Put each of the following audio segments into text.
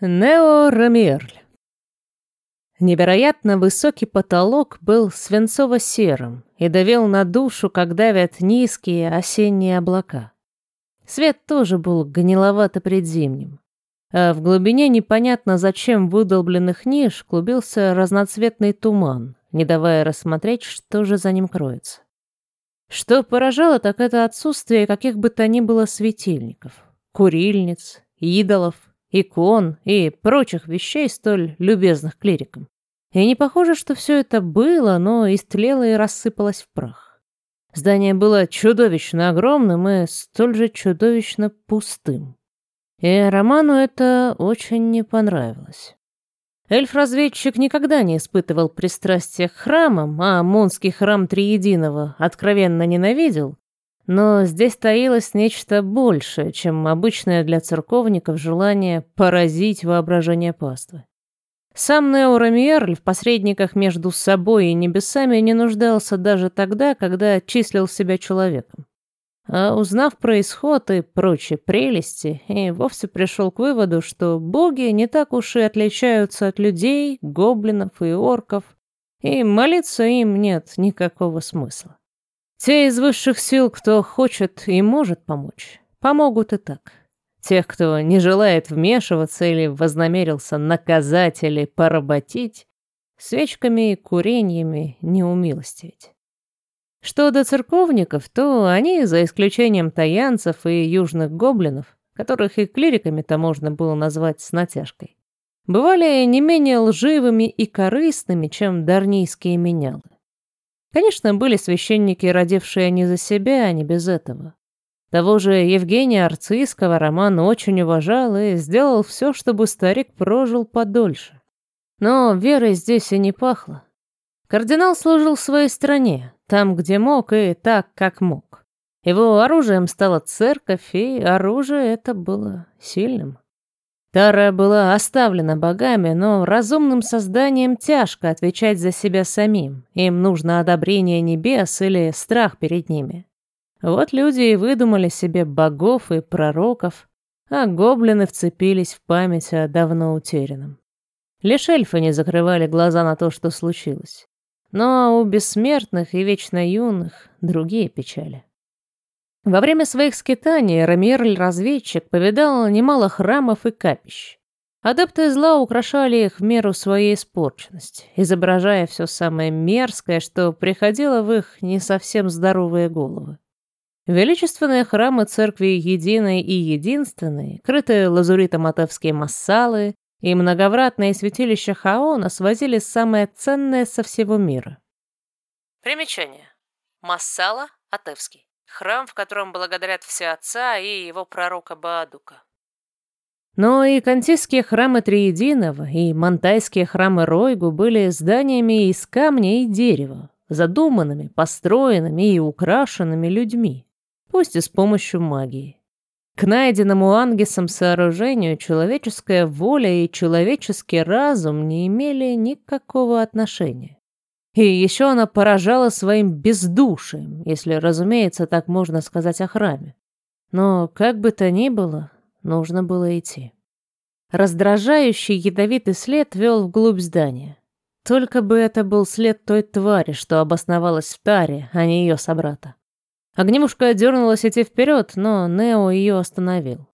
Нео Рамиерль. Невероятно высокий потолок был свинцово-серым и давил на душу, как давят низкие осенние облака. Свет тоже был гниловато-предзимним. А в глубине непонятно зачем выдолбленных ниш клубился разноцветный туман, не давая рассмотреть, что же за ним кроется. Что поражало, так это отсутствие каких бы то ни было светильников, курильниц, идолов, икон и прочих вещей, столь любезных клирикам. И не похоже, что все это было, но истлело и рассыпалось в прах. Здание было чудовищно огромным и столь же чудовищно пустым. И Роману это очень не понравилось. Эльф-разведчик никогда не испытывал пристрастия к храмам, а Мунский храм Триединого откровенно ненавидел, но здесь таилось нечто большее, чем обычное для церковников желание поразить воображение паствы. Сам Неурамиерль в посредниках между собой и небесами не нуждался даже тогда, когда числил себя человеком. А узнав про исход и прочие прелести, и вовсе пришел к выводу, что боги не так уж и отличаются от людей, гоблинов и орков, и молиться им нет никакого смысла. Те из высших сил, кто хочет и может помочь, помогут и так. Тех, кто не желает вмешиваться или вознамерился наказать или поработить, свечками и курениями не умилостивить. Что до церковников, то они, за исключением таянцев и южных гоблинов, которых и клириками-то можно было назвать с натяжкой, бывали не менее лживыми и корыстными, чем дарнийские менялы. Конечно, были священники, родившие не за себя, а не без этого. Того же Евгения Арцийского Роман очень уважал и сделал все, чтобы старик прожил подольше. Но верой здесь и не пахло. Кардинал служил своей стране, там, где мог, и так, как мог. Его оружием стала церковь, и оружие это было сильным. Тара была оставлена богами, но разумным созданием тяжко отвечать за себя самим. Им нужно одобрение небес или страх перед ними. Вот люди и выдумали себе богов и пророков, а гоблины вцепились в память о давно утерянном. Лишь эльфы не закрывали глаза на то, что случилось. Но у бессмертных и вечно юных другие печали. Во время своих скитаний Рамирль-разведчик повидал немало храмов и капищ. Адепты зла украшали их в меру своей испорченности, изображая все самое мерзкое, что приходило в их не совсем здоровые головы. Величественные храмы церкви единой и единственной, крытые лазуритом атовские массалы и многовратные святилища Хаона свозили самое ценное со всего мира. Примечание. Массала Атевский. Храм, в котором благодарят все отца и его пророка Баадука. Но и кантийские храмы Триединого, и монтайские храмы Ройгу были зданиями из камня и дерева, задуманными, построенными и украшенными людьми, пусть и с помощью магии. К найденному Ангесом сооружению человеческая воля и человеческий разум не имели никакого отношения. И еще она поражала своим бездушием, если, разумеется, так можно сказать о храме. Но, как бы то ни было, нужно было идти. Раздражающий ядовитый след вел вглубь здания. Только бы это был след той твари, что обосновалась в таре, а не ее собрата. Огневушка дернулась идти вперед, но Нео ее остановил.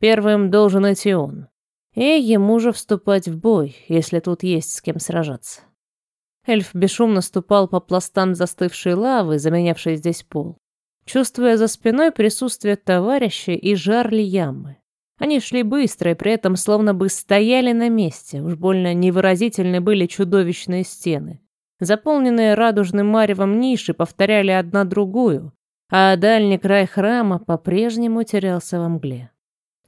Первым должен идти он. И ему же вступать в бой, если тут есть с кем сражаться. Эльф бесшумно ступал по пластам застывшей лавы, заменявшей здесь пол, чувствуя за спиной присутствие товарища и жар ямы. Они шли быстро и при этом словно бы стояли на месте, уж больно невыразительны были чудовищные стены. Заполненные радужным маревом ниши повторяли одна другую, а дальний край храма по-прежнему терялся во мгле.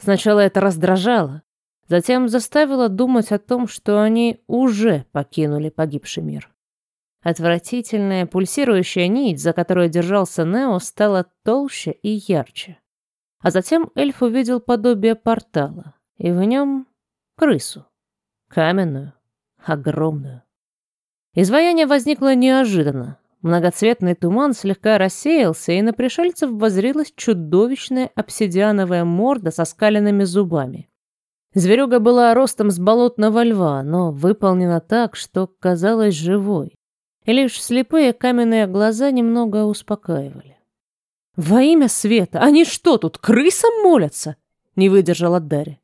Сначала это раздражало, Затем заставила думать о том, что они уже покинули погибший мир. Отвратительная пульсирующая нить, за которую держался Нео, стала толще и ярче. А затем эльф увидел подобие портала, и в нем крысу. Каменную, огромную. Изваяние возникло неожиданно. Многоцветный туман слегка рассеялся, и на пришельцев возрилась чудовищная обсидиановая морда со скаленными зубами. Зверюга была ростом с болотного льва, но выполнена так, что казалась живой. И лишь слепые каменные глаза немного успокаивали. «Во имя света! Они что тут, крысам молятся?» — не выдержала Дарья.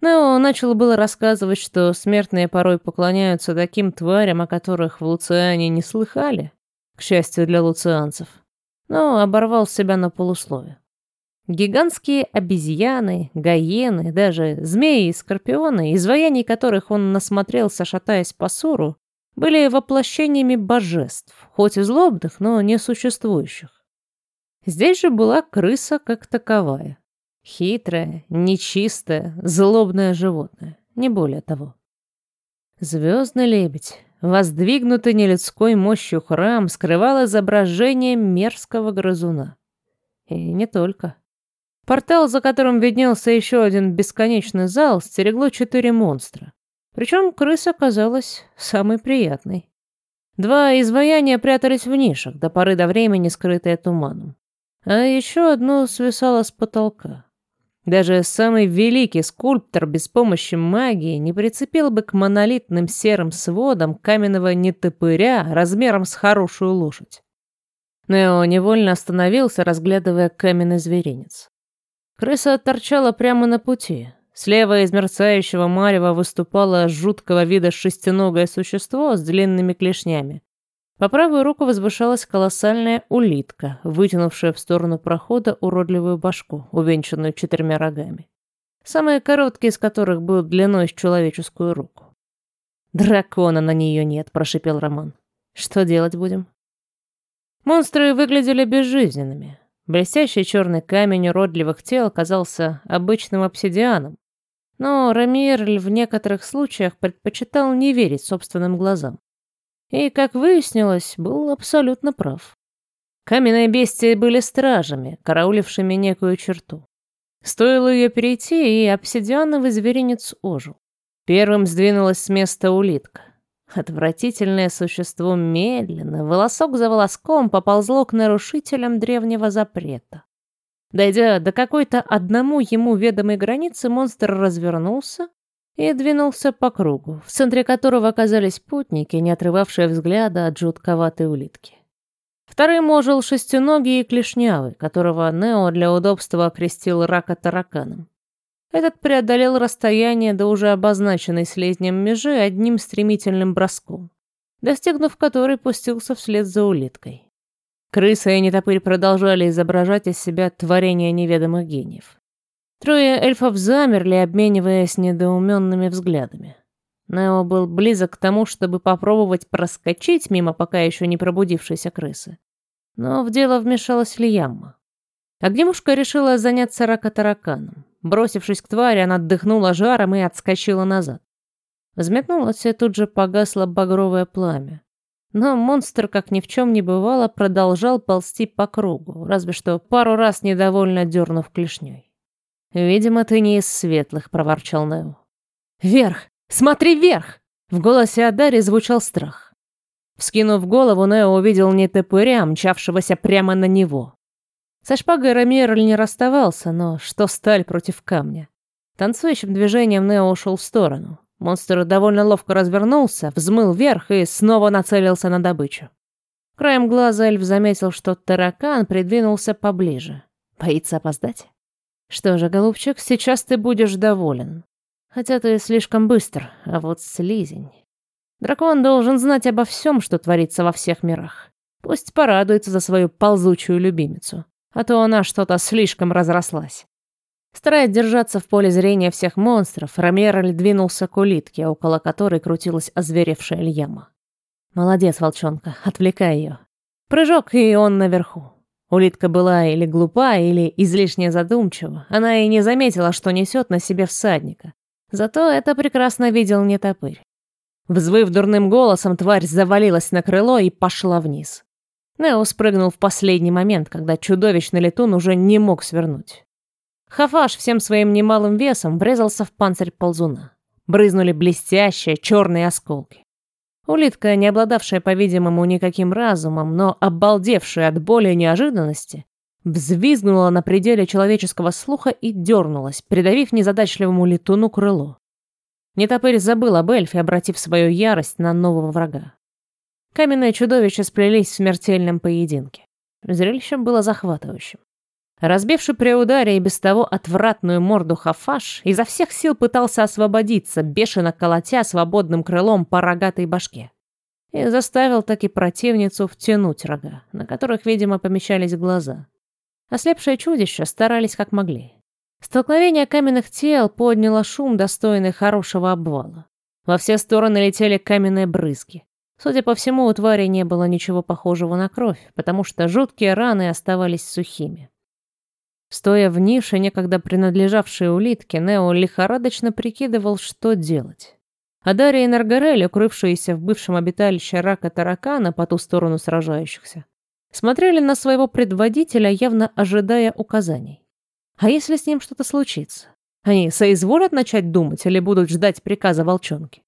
Но начал было рассказывать, что смертные порой поклоняются таким тварям, о которых в Луциане не слыхали, к счастью для луцианцев, но оборвал себя на полуслове. Гигантские обезьяны, гаены, даже змеи и скорпионы, изваяний которых он насмотрелся, шатаясь по суру, были воплощениями божеств, хоть и злобных, но не существующих. Здесь же была крыса как таковая. Хитрое, нечистое, злобное животное, не более того. Звездный лебедь, воздвигнутый нелюдской мощью храм, скрывал изображение мерзкого грызуна. И не только. Портал, за которым виднелся еще один бесконечный зал, стерегло четыре монстра. Причем крыса оказалась самой приятной. Два изваяния прятались в нишах, до поры до времени скрытые туманом. А еще одно свисало с потолка. Даже самый великий скульптор без помощи магии не прицепил бы к монолитным серым сводам каменного нетопыря размером с хорошую лошадь. Нео невольно остановился, разглядывая каменный зверинец. Крыса торчала прямо на пути. Слева из мерцающего марева выступало жуткого вида шестиногое существо с длинными клешнями. По правую руку возвышалась колоссальная улитка, вытянувшая в сторону прохода уродливую башку, увенчанную четырьмя рогами. Самые короткие из которых был длиной с человеческую руку. «Дракона на нее нет», — прошипел Роман. «Что делать будем?» Монстры выглядели безжизненными. Блестящий черный камень уродливых тел казался обычным обсидианом. Но Рамирль в некоторых случаях предпочитал не верить собственным глазам. И, как выяснилось, был абсолютно прав. Каменные бестии были стражами, караулившими некую черту. Стоило ее перейти, и обсидиановый зверинец ожил. Первым сдвинулась с места улитка. Отвратительное существо медленно, волосок за волоском, поползло к нарушителям древнего запрета. Дойдя до какой-то одному ему ведомой границы, монстр развернулся и двинулся по кругу, в центре которого оказались путники, не отрывавшие взгляда от жутковатой улитки. Вторым ожил шестиногий и клешнявый, которого Нео для удобства окрестил рака тараканом. Этот преодолел расстояние до уже обозначенной слизнем межи одним стремительным броском, достигнув которой пустился вслед за улиткой. Крыса и нетопырь продолжали изображать из себя творение неведомых гениев. Трое эльфов замерли, обмениваясь недоуменными взглядами. Нео был близок к тому, чтобы попробовать проскочить мимо пока еще не пробудившейся крысы. Но в дело вмешалась Лиямма. Огнемушка решила заняться ракотараканом. Бросившись к твари, она отдыхнула жаром и отскочила назад. Взметнулось и тут же погасло багровое пламя. Но монстр, как ни в чем не бывало, продолжал ползти по кругу, разве что пару раз недовольно дернув клешней. «Видимо, ты не из светлых», — проворчал Нео. «Вверх! Смотри вверх!» В голосе Адари звучал страх. Вскинув голову, Нео увидел не топыря, мчавшегося прямо на него. Со шпагой Рамиерль не расставался, но что сталь против камня. Танцующим движением Нео ушел в сторону. Монстр довольно ловко развернулся, взмыл вверх и снова нацелился на добычу. Краем глаза эльф заметил, что таракан придвинулся поближе. Боится опоздать? Что же, голубчик, сейчас ты будешь доволен. Хотя ты слишком быстр, а вот слизень. Дракон должен знать обо всем, что творится во всех мирах. Пусть порадуется за свою ползучую любимицу, а то она что-то слишком разрослась. Стараясь держаться в поле зрения всех монстров, Ромероль двинулся к улитке, около которой крутилась озверевшая Льяма. «Молодец, волчонка, отвлекай ее. Прыжок, и он наверху. Улитка была или глупа, или излишне задумчива. Она и не заметила, что несет на себе всадника. Зато это прекрасно видел нетопырь. Взвыв дурным голосом, тварь завалилась на крыло и пошла вниз. Нео спрыгнул в последний момент, когда чудовищный летун уже не мог свернуть. Хафаш всем своим немалым весом врезался в панцирь ползуна. Брызнули блестящие черные осколки. Улитка, не обладавшая, по-видимому, никаким разумом, но обалдевшая от боли и неожиданности, взвизгнула на пределе человеческого слуха и дернулась, придавив незадачливому летуну крыло. Нетопырь забыл об эльфе, обратив свою ярость на нового врага. Каменные чудовища сплелись в смертельном поединке. Зрелище было захватывающим. Разбивший при ударе и без того отвратную морду Хафаш, изо всех сил пытался освободиться, бешено колотя свободным крылом по рогатой башке. И заставил таки противницу втянуть рога, на которых, видимо, помещались глаза. Ослепшие чудища старались как могли. Столкновение каменных тел подняло шум, достойный хорошего обвала. Во все стороны летели каменные брызги. Судя по всему, у твари не было ничего похожего на кровь, потому что жуткие раны оставались сухими. Стоя в нише, некогда принадлежавшей улитке, Нео лихорадочно прикидывал, что делать. А Дарья и Наргарель, укрывшиеся в бывшем обиталище рака-таракана по ту сторону сражающихся, смотрели на своего предводителя, явно ожидая указаний. А если с ним что-то случится? Они соизволят начать думать или будут ждать приказа волчонки?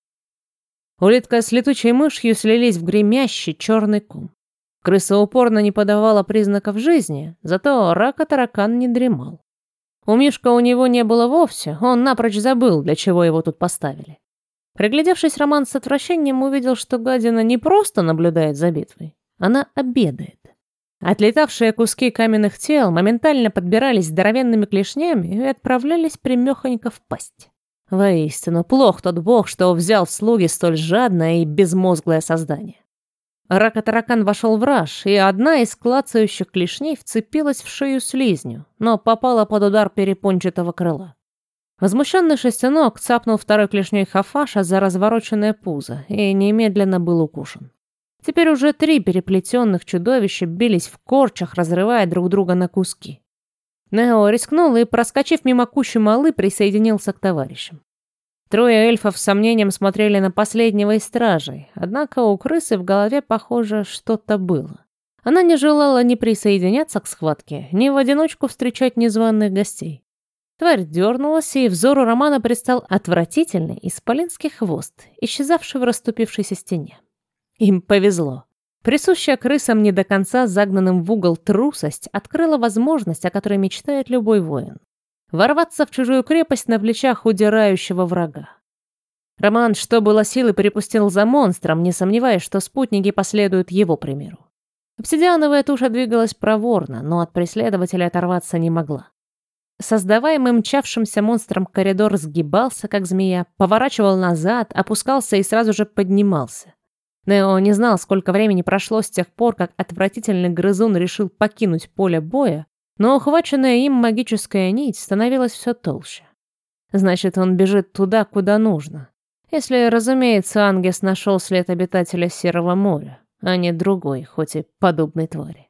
Улитка с летучей мышью слились в гремящий черный ком. Крыса упорно не подавала признаков жизни, зато рака-таракан не дремал. У Мишка у него не было вовсе, он напрочь забыл, для чего его тут поставили. Приглядевшись, Роман с отвращением увидел, что гадина не просто наблюдает за битвой, она обедает. Отлетавшие куски каменных тел моментально подбирались здоровенными клешнями и отправлялись примехонько в пасть. Воистину, плох тот бог, что взял в слуги столь жадное и безмозглое создание. Ракотаракан вошел в раж, и одна из клацающих клешней вцепилась в шею слизню, но попала под удар перепончатого крыла. Возмущенный шестенок цапнул второй клешней Хафаша за развороченное пузо и немедленно был укушен. Теперь уже три переплетенных чудовища бились в корчах, разрывая друг друга на куски. Нео рискнул и, проскочив мимо кущи малы, присоединился к товарищам. Трое эльфов с сомнением смотрели на последнего из стражей, однако у крысы в голове, похоже, что-то было. Она не желала ни присоединяться к схватке, ни в одиночку встречать незваных гостей. Тварь дернулась, и взору Романа предстал отвратительный исполинский хвост, исчезавший в расступившейся стене. Им повезло. Присущая крысам не до конца загнанным в угол трусость открыла возможность, о которой мечтает любой воин ворваться в чужую крепость на плечах удирающего врага. Роман, что было силы, перепустил за монстром, не сомневаясь, что спутники последуют его примеру. Обсидиановая туша двигалась проворно, но от преследователя оторваться не могла. Создаваемый мчавшимся монстром коридор сгибался, как змея, поворачивал назад, опускался и сразу же поднимался. Нео не знал, сколько времени прошло с тех пор, как отвратительный грызун решил покинуть поле боя, но ухваченная им магическая нить становилась все толще. Значит, он бежит туда, куда нужно. Если, разумеется, Ангес нашел след обитателя Серого моря, а не другой, хоть и подобной твари.